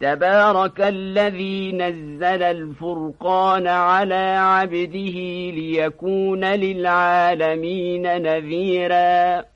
تبارك الذي نزل الفرقان على عبده ليكون للعالمين نذيراً.